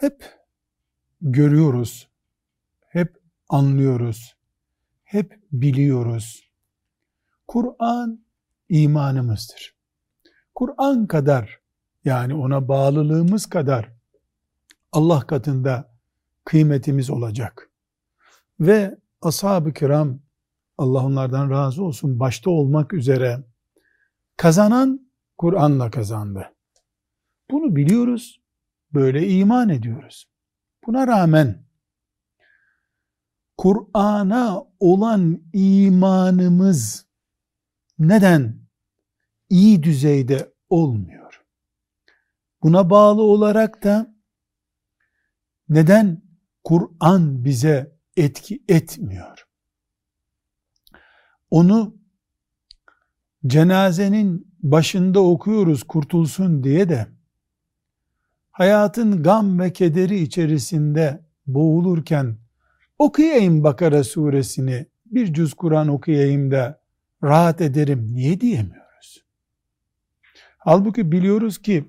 Hep görüyoruz, hep anlıyoruz, hep biliyoruz. Kur'an imanımızdır. Kur'an kadar yani ona bağlılığımız kadar Allah katında kıymetimiz olacak. Ve ashab-ı kiram Allah onlardan razı olsun başta olmak üzere kazanan Kur'an'la kazandı. Bunu biliyoruz, böyle iman ediyoruz. Buna rağmen Kur'an'a olan imanımız neden iyi düzeyde olmuyor? Buna bağlı olarak da neden Kur'an bize etki etmiyor? Onu cenazenin başında okuyoruz kurtulsun diye de hayatın gam ve kederi içerisinde boğulurken okuyayım Bakara suresini bir cüz Kur'an okuyayım da rahat ederim niye diyemiyoruz. Halbuki biliyoruz ki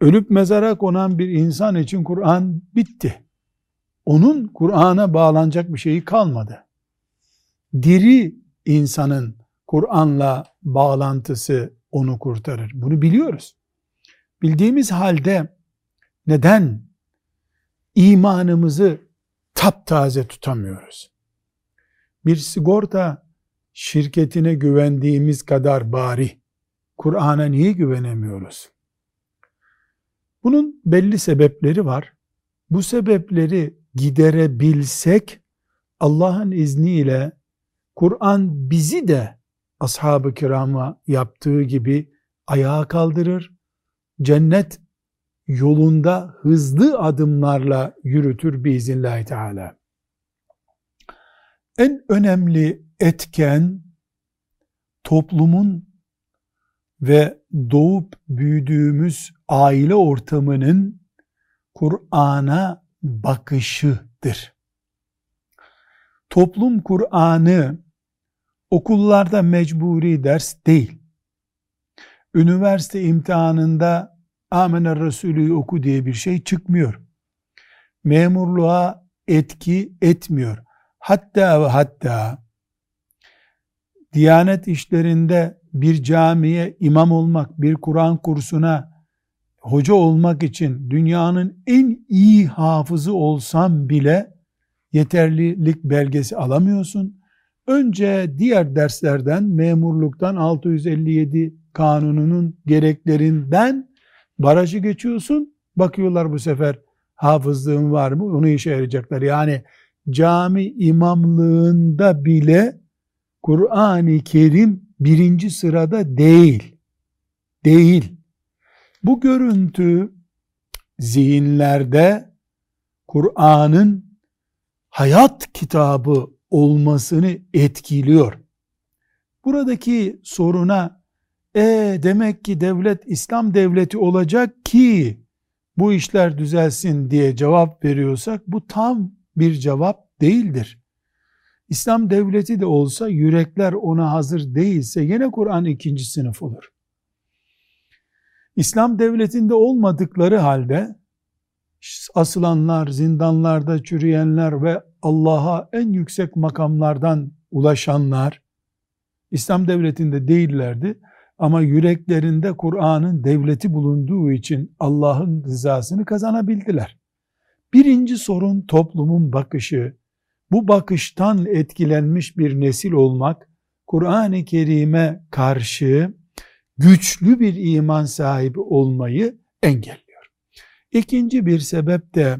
ölüp mezara konan bir insan için Kur'an bitti. Onun Kur'an'a bağlanacak bir şeyi kalmadı. Diri insanın Kur'an'la bağlantısı onu kurtarır. Bunu biliyoruz. Bildiğimiz halde neden imanımızı taptaze tutamıyoruz? Bir sigorta şirketine güvendiğimiz kadar bari Kur'an'a niye güvenemiyoruz? Bunun belli sebepleri var. Bu sebepleri giderebilsek Allah'ın izniyle Kur'an bizi de ashab-ı kirama yaptığı gibi ayağa kaldırır, cennet yolunda hızlı adımlarla yürütür biiznillahü teala. En önemli etken toplumun ve doğup büyüdüğümüz aile ortamının Kur'an'a bakışıdır. Toplum Kur'an'ı okullarda mecburi ders değil. Üniversite imtihanında Amener Resulü'yü oku diye bir şey çıkmıyor. Memurluğa etki etmiyor. Hatta ve hatta Diyanet işlerinde bir camiye imam olmak, bir Kur'an kursuna hoca olmak için dünyanın en iyi hafızı olsam bile yeterlilik belgesi alamıyorsun. Önce diğer derslerden, memurluktan 657 kanununun gereklerinden barajı geçiyorsun. Bakıyorlar bu sefer hafızlığın var mı? Onu işe yarayacaklar. Yani cami imamlığında bile Kur'an-ı Kerim birinci sırada değil. Değil. Bu görüntü zihinlerde Kur'an'ın hayat kitabı olmasını etkiliyor. Buradaki soruna e demek ki devlet İslam devleti olacak ki bu işler düzelsin diye cevap veriyorsak bu tam bir cevap değildir. İslam devleti de olsa yürekler ona hazır değilse yine Kur'an ikinci sınıf olur. İslam devletinde olmadıkları halde asılanlar, zindanlarda çürüyenler ve Allah'a en yüksek makamlardan ulaşanlar İslam devletinde değillerdi ama yüreklerinde Kur'an'ın devleti bulunduğu için Allah'ın rızasını kazanabildiler. Birinci sorun toplumun bakışı. Bu bakıştan etkilenmiş bir nesil olmak Kur'an-ı Kerim'e karşı güçlü bir iman sahibi olmayı engelliyor. İkinci bir sebep de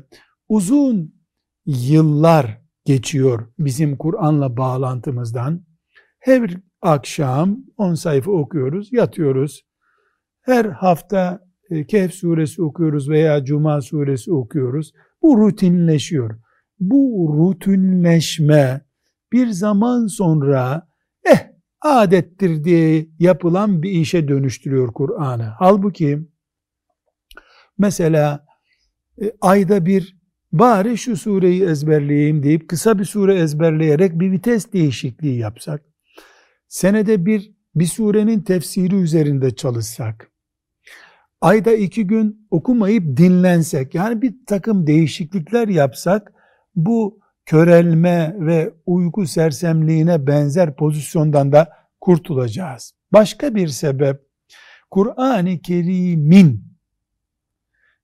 uzun yıllar geçiyor bizim Kur'an'la bağlantımızdan. Her akşam 10 sayfa okuyoruz, yatıyoruz. Her hafta e, Kehf suresi okuyoruz veya Cuma suresi okuyoruz. Bu rutinleşiyor. Bu rutinleşme bir zaman sonra eh adettir diye yapılan bir işe dönüştürüyor Kur'an'ı. Halbuki mesela e, ayda bir bari şu sureyi ezberleyeyim deyip kısa bir sure ezberleyerek bir vites değişikliği yapsak, senede bir bir surenin tefsiri üzerinde çalışsak, ayda iki gün okumayıp dinlensek, yani bir takım değişiklikler yapsak, bu körelme ve uyku sersemliğine benzer pozisyondan da kurtulacağız. Başka bir sebep, Kur'an-ı Kerim'in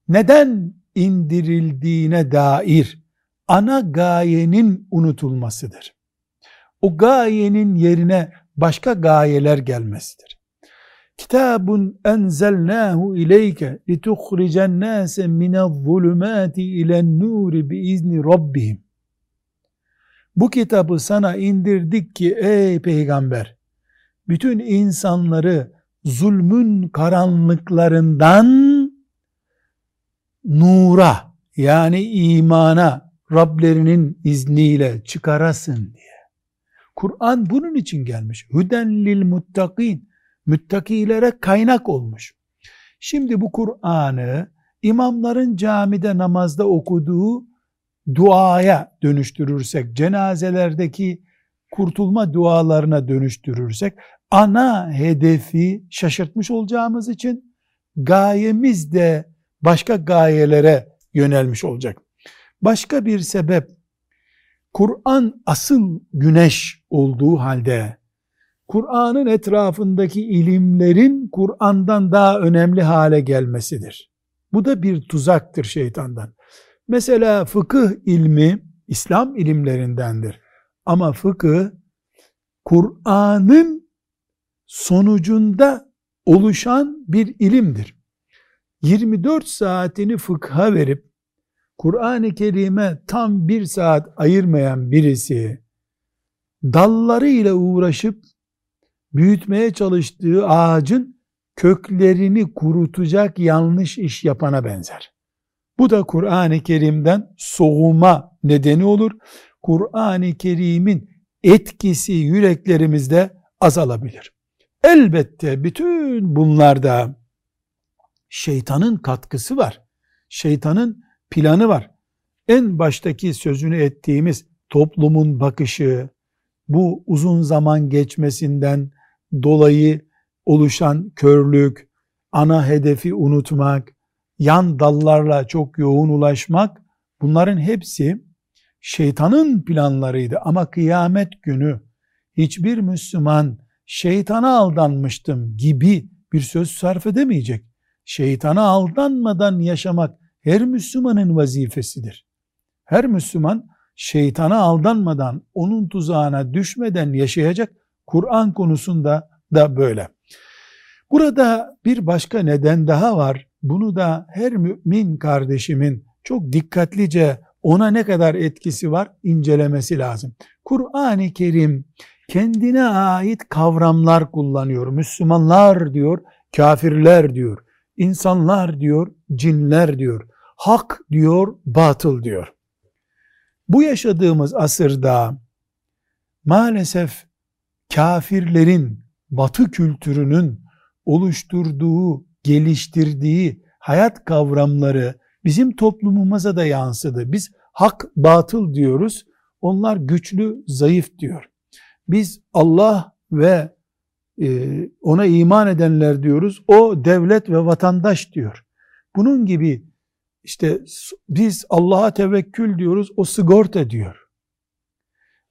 neden indirildiğine dair ana gayenin unutulmasıdır. O gayenin yerine başka gayeler gelmesidir. Kitabun enzelnahu ileyke lituhricen nase minel-zulumati ilen-nuri biizni rabbihim. Bu kitabı sana indirdik ki ey peygamber bütün insanları zulmün karanlıklarından nura yani imana Rablerinin izniyle çıkarasın diye. Kur'an bunun için gelmiş. Hüden lil muttakin. Müttakilere kaynak olmuş. Şimdi bu Kur'an'ı imamların camide namazda okuduğu duaya dönüştürürsek, cenazelerdeki kurtulma dualarına dönüştürürsek, ana hedefi şaşırtmış olacağımız için gayemiz de başka gayelere yönelmiş olacak. Başka bir sebep, Kur'an asıl güneş olduğu halde, Kur'an'ın etrafındaki ilimlerin Kur'an'dan daha önemli hale gelmesidir. Bu da bir tuzaktır şeytandan. Mesela fıkıh ilmi İslam ilimlerindendir. Ama fıkıh Kur'an'ın sonucunda oluşan bir ilimdir. 24 saatini fıkha verip Kur'an-ı Kerim'e tam bir saat ayırmayan birisi dallarıyla uğraşıp büyütmeye çalıştığı ağacın köklerini kurutacak yanlış iş yapana benzer. Bu da Kur'an-ı Kerim'den soğuma nedeni olur. Kur'an-ı Kerim'in etkisi yüreklerimizde azalabilir. Elbette bütün bunlarda şeytanın katkısı var. Şeytanın planı var. En baştaki sözünü ettiğimiz toplumun bakışı, bu uzun zaman geçmesinden dolayı oluşan körlük, ana hedefi unutmak, yan dallarla çok yoğun ulaşmak, bunların hepsi şeytanın planlarıydı. Ama kıyamet günü hiçbir Müslüman şeytana aldanmıştım gibi bir söz sarf edemeyecek. Şeytana aldanmadan yaşamak her Müslümanın vazifesidir. Her Müslüman şeytana aldanmadan, onun tuzağına düşmeden yaşayacak. Kur'an konusunda da böyle. Burada bir başka neden daha var. Bunu da her mümin kardeşimin çok dikkatlice ona ne kadar etkisi var incelemesi lazım. Kur'an-ı Kerim kendine ait kavramlar kullanıyor. Müslümanlar diyor, kafirler diyor, insanlar diyor, cinler diyor, hak diyor, batıl diyor. Bu yaşadığımız asırda maalesef kafirlerin, batı kültürünün oluşturduğu, geliştirdiği hayat kavramları bizim toplumumuza da yansıdı. Biz hak, batıl diyoruz. Onlar güçlü, zayıf diyor. Biz Allah ve e, ona iman edenler diyoruz. O devlet ve vatandaş diyor. Bunun gibi işte biz Allah'a tevekkül diyoruz. O sigorta diyor.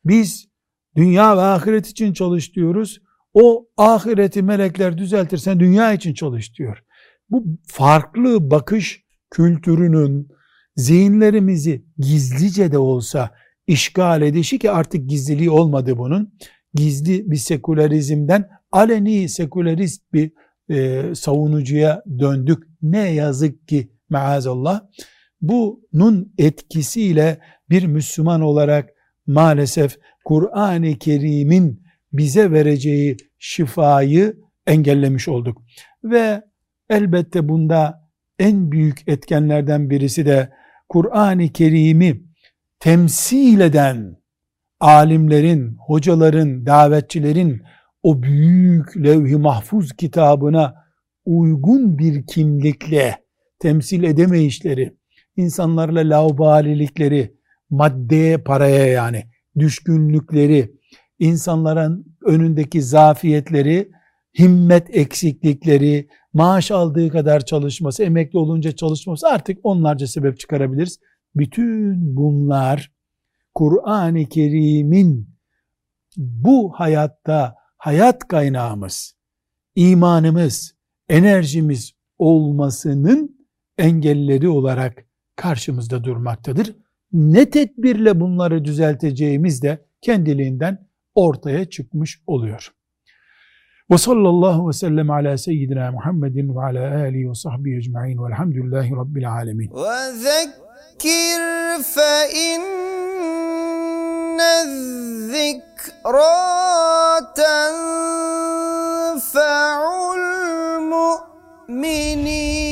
Biz dünya ve ahiret için çalış diyoruz. O ahireti melekler düzeltirsen dünya için çalış diyor. Bu farklı bakış kültürünün zihinlerimizi gizlice de olsa işgal edişi ki artık gizliliği olmadı bunun. Gizli bir sekülerizmden aleni sekülerist bir e, savunucuya döndük. Ne yazık ki maazallah. Bunun etkisiyle bir Müslüman olarak maalesef Kur'an-ı Kerim'in bize vereceği şifayı engellemiş olduk. Ve elbette bunda en büyük etkenlerden birisi de Kur'an-ı Kerim'i temsil eden alimlerin, hocaların, davetçilerin o büyük levh-i mahfuz kitabına uygun bir kimlikle temsil edemeyişleri, insanlarla laubalilikleri, maddeye, paraya yani düşkünlükleri, insanların önündeki zafiyetleri, himmet eksiklikleri, maaş aldığı kadar çalışması, emekli olunca çalışması artık onlarca sebep çıkarabiliriz. Bütün bunlar Kur'an-ı Kerim'in bu hayatta hayat kaynağımız, imanımız, enerjimiz olmasının engelleri olarak karşımızda durmaktadır. Ne tedbirle bunları düzelteceğimiz de kendiliğinden ortaya çıkmış oluyor. Ve sallallahu ve sellem ala seyyidina Muhammedin ve ala alihi ve sahbihi ecma'in velhamdülillahi rabbil alemin. Ve zekkir fe inne zikraten fe'ul mu'minin.